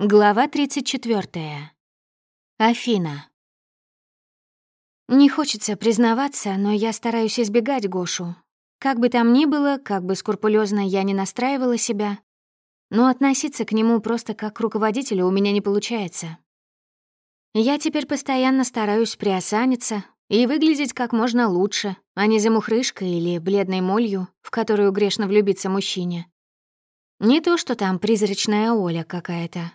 Глава 34. Афина. Не хочется признаваться, но я стараюсь избегать Гошу. Как бы там ни было, как бы скрупулезно я не настраивала себя, но относиться к нему просто как к руководителю у меня не получается. Я теперь постоянно стараюсь приосаниться и выглядеть как можно лучше, а не замухрышкой или бледной молью, в которую грешно влюбиться мужчине. Не то, что там призрачная Оля какая-то,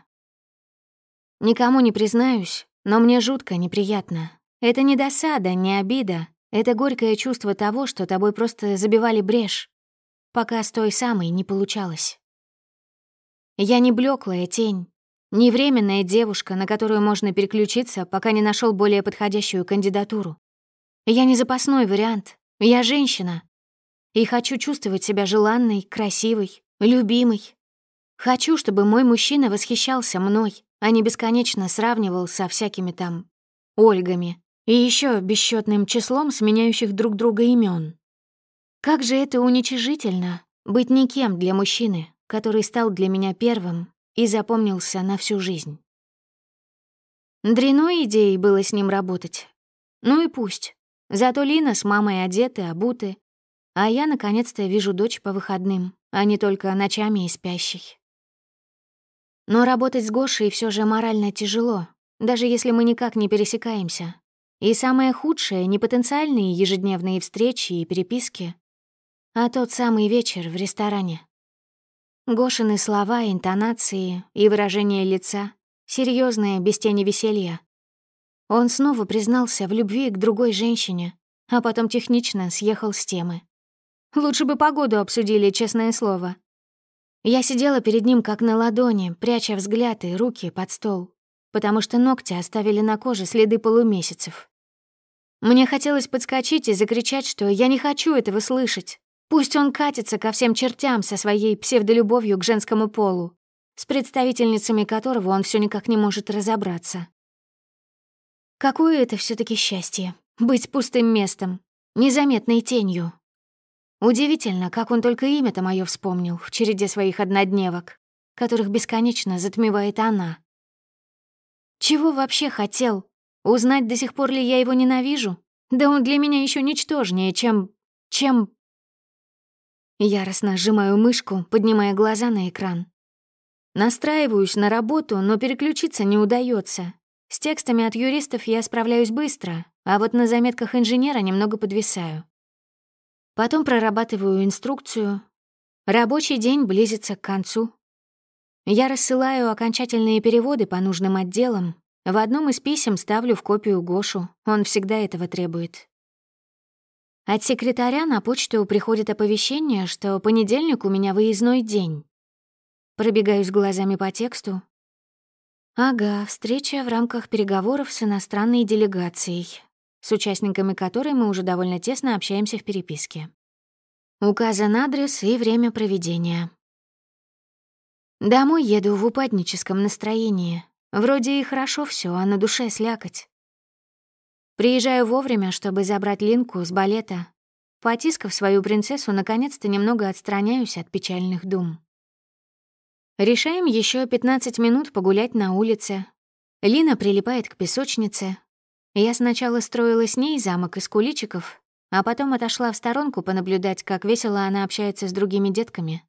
Никому не признаюсь, но мне жутко неприятно. Это не досада, не обида. Это горькое чувство того, что тобой просто забивали брешь, пока с той самой не получалось. Я не блеклая тень, не временная девушка, на которую можно переключиться, пока не нашел более подходящую кандидатуру. Я не запасной вариант, я женщина. И хочу чувствовать себя желанной, красивой, любимой. Хочу, чтобы мой мужчина восхищался мной, а не бесконечно сравнивал со всякими там Ольгами и еще бесчетным числом сменяющих друг друга имен. Как же это уничижительно быть никем для мужчины, который стал для меня первым и запомнился на всю жизнь. Дряной идеей было с ним работать. Ну и пусть. Зато Лина с мамой одеты, обуты, а я наконец-то вижу дочь по выходным, а не только ночами и спящей. Но работать с Гошей все же морально тяжело, даже если мы никак не пересекаемся. И самое худшее — не потенциальные ежедневные встречи и переписки, а тот самый вечер в ресторане. Гошины слова, интонации и выражение лица, серьезное без тени веселья. Он снова признался в любви к другой женщине, а потом технично съехал с темы. Лучше бы погоду обсудили, честное слово. Я сидела перед ним как на ладони, пряча взгляд и руки под стол, потому что ногти оставили на коже следы полумесяцев. Мне хотелось подскочить и закричать, что я не хочу этого слышать. Пусть он катится ко всем чертям со своей псевдолюбовью к женскому полу, с представительницами которого он все никак не может разобраться. Какое это все таки счастье — быть пустым местом, незаметной тенью, Удивительно, как он только имя-то мое вспомнил в череде своих однодневок, которых бесконечно затмевает она. Чего вообще хотел? Узнать, до сих пор ли я его ненавижу? Да он для меня еще ничтожнее, чем... чем... Яростно сжимаю мышку, поднимая глаза на экран. Настраиваюсь на работу, но переключиться не удается. С текстами от юристов я справляюсь быстро, а вот на заметках инженера немного подвисаю. Потом прорабатываю инструкцию. Рабочий день близится к концу. Я рассылаю окончательные переводы по нужным отделам. В одном из писем ставлю в копию Гошу. Он всегда этого требует. От секретаря на почту приходит оповещение, что понедельник у меня выездной день. Пробегаюсь глазами по тексту. Ага, встреча в рамках переговоров с иностранной делегацией с участниками которой мы уже довольно тесно общаемся в переписке. Указан адрес и время проведения. Домой еду в упадническом настроении. Вроде и хорошо все, а на душе слякоть. Приезжаю вовремя, чтобы забрать Линку с балета. Потискав свою принцессу, наконец-то немного отстраняюсь от печальных дум. Решаем еще 15 минут погулять на улице. Лина прилипает к песочнице, я сначала строила с ней замок из куличиков, а потом отошла в сторонку понаблюдать, как весело она общается с другими детками.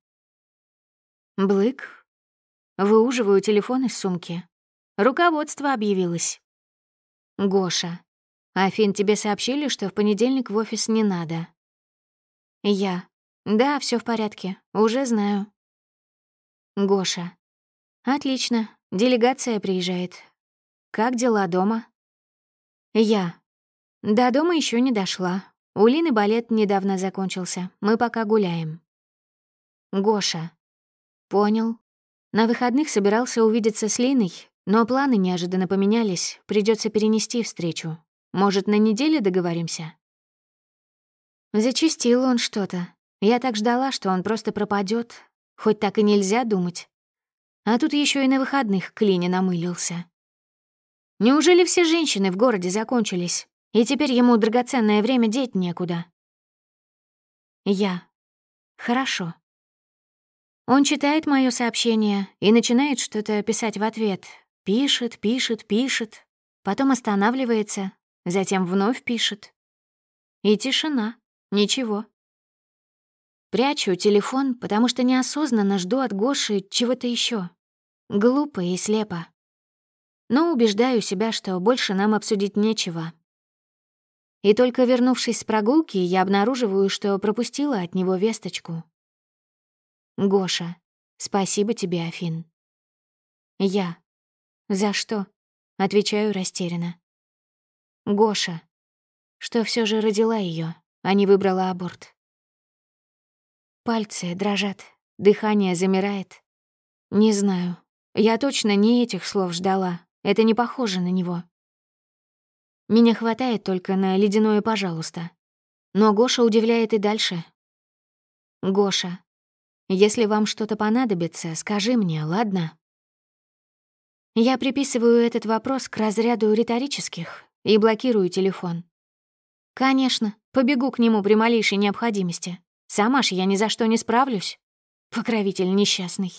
Блык. Выуживаю телефон из сумки. Руководство объявилось. Гоша. Афин, тебе сообщили, что в понедельник в офис не надо. Я. Да, все в порядке. Уже знаю. Гоша. Отлично. Делегация приезжает. Как дела дома? Я. До дома еще не дошла. У Лины балет недавно закончился. Мы пока гуляем. Гоша. Понял. На выходных собирался увидеться с Линой, но планы неожиданно поменялись. Придется перенести встречу. Может, на неделе договоримся? Зачистил он что-то. Я так ждала, что он просто пропадет. Хоть так и нельзя думать. А тут еще и на выходных к Лине намылился. Неужели все женщины в городе закончились, и теперь ему драгоценное время деть некуда? Я. Хорошо. Он читает мое сообщение и начинает что-то писать в ответ. Пишет, пишет, пишет. Потом останавливается, затем вновь пишет. И тишина. Ничего. Прячу телефон, потому что неосознанно жду от Гоши чего-то еще. Глупо и слепо. Но убеждаю себя, что больше нам обсудить нечего. И только вернувшись с прогулки, я обнаруживаю, что пропустила от него весточку. «Гоша, спасибо тебе, Афин». «Я. За что?» — отвечаю растерянно. «Гоша, что все же родила ее, а не выбрала аборт». Пальцы дрожат, дыхание замирает. Не знаю. Я точно не этих слов ждала. Это не похоже на него. Меня хватает только на ледяное «пожалуйста». Но Гоша удивляет и дальше. «Гоша, если вам что-то понадобится, скажи мне, ладно?» Я приписываю этот вопрос к разряду риторических и блокирую телефон. Конечно, побегу к нему при малейшей необходимости. Сама ж я ни за что не справлюсь. Покровитель несчастный.